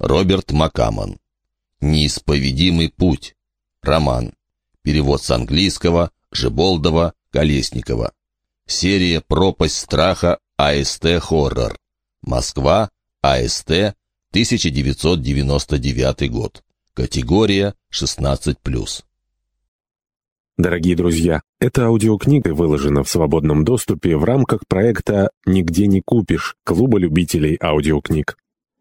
Роберт Маккаммон. «Неисповедимый путь». Роман. Перевод с английского Жеболдова, Колесникова. Серия «Пропасть страха. АСТ Хоррор». Москва. АСТ. 1999 год. Категория 16+. Дорогие друзья, эта аудиокнига выложена в свободном доступе в рамках проекта «Нигде не купишь» Клуба любителей аудиокниг.